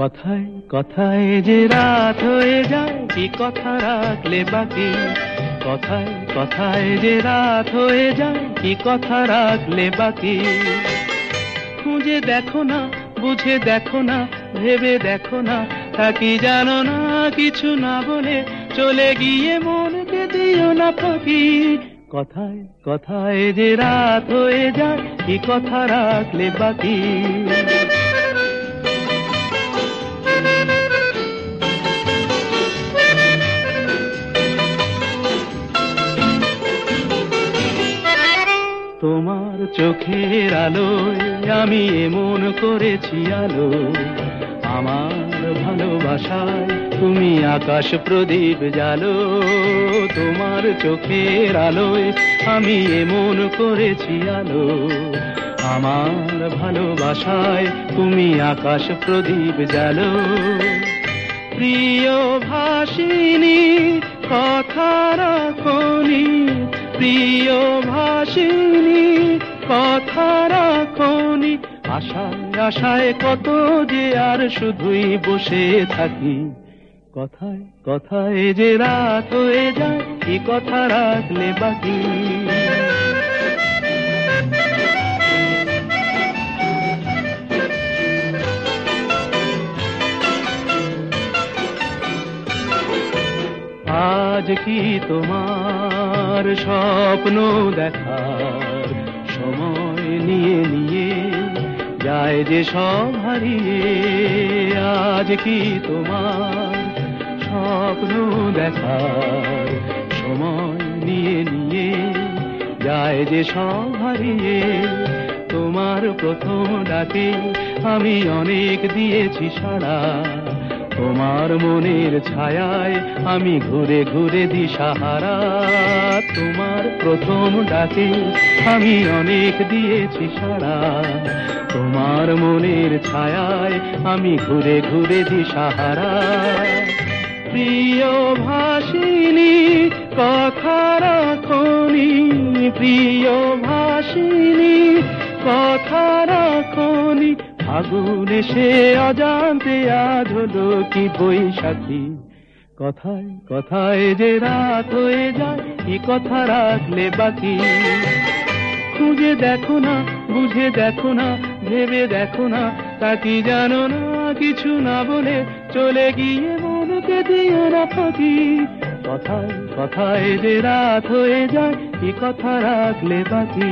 কথায় কথায় যে রাত হয়ে যায়, কি কথা রাখলে বাকি? কথায় কথায় যে রাত হয়ে যায়, কি কথা রাখলে বাকি? খুঁজে দেখো না, বুঝে দেখো না, ভেবে দেখো না, থাকি জানো না কিছু না বলে, চলে গিয়ে মনকে দিও না ফাঁকি। কথায় কথায় যে রাত হয়ে যায়, কি কথা রাখলে বাকি? তোমার চোখের আলোয় আমি এমন করেছি আলো। আমার ভালোবাসায় তুমি আকাশ প্রদীপ জালো তোমার চোখের আলোয় আমি এমন করেছি আলো। আমার ভালোবাসায় তুমি আকাশ প্রদীপ জালো প্রিয় ভাসিনী, কথা রাখনি প্রিয় ভাসিনী আশায় আশায় কত যে আর শুধুই বসে থাকি। কথায় কথায় যে রাত হয়ে যায়, কি কথা রাখলে বাকি? আজ কি তোমার স্বপ্ন দেখার যায় যে সব হারিয়ে, আজ কি তোমার স্বপ্ন দেখার সময় নিয়ে নিয়ে যায় যে সব হারিয়ে? তোমার প্রথম ডাকে আমি অনেক দিয়েছি সাড়া তোমার মনের ছায়ায় আমি ঘুরে ঘুরে দিশাহারা। তোমার প্রথম ডাকে আমি অনেক দিয়েছি সাড়া তোমার মনের ছায়ায় আমি ঘুরে ঘুরে দিশাহারা। প্রিয় ভাসিনী, কথা রাখনি প্রিয় ভাসিনী, কথা আগুন এসে অজান্তে আজ হলো কি বৈশাখী? কথায় কথায় যে রাত হয়ে যায় কি কথা রাখলে বাকি? খুঁজে দেখো না, বুঝে দেখো না, ভেবে দেখো না, তা কি জানো না? কিছু না বলে চলে গিয়ে মনকে দিও না ফাঁকি কথায় কথায় যে রাত হয়ে যায় কি কথা রাখলে বাকি?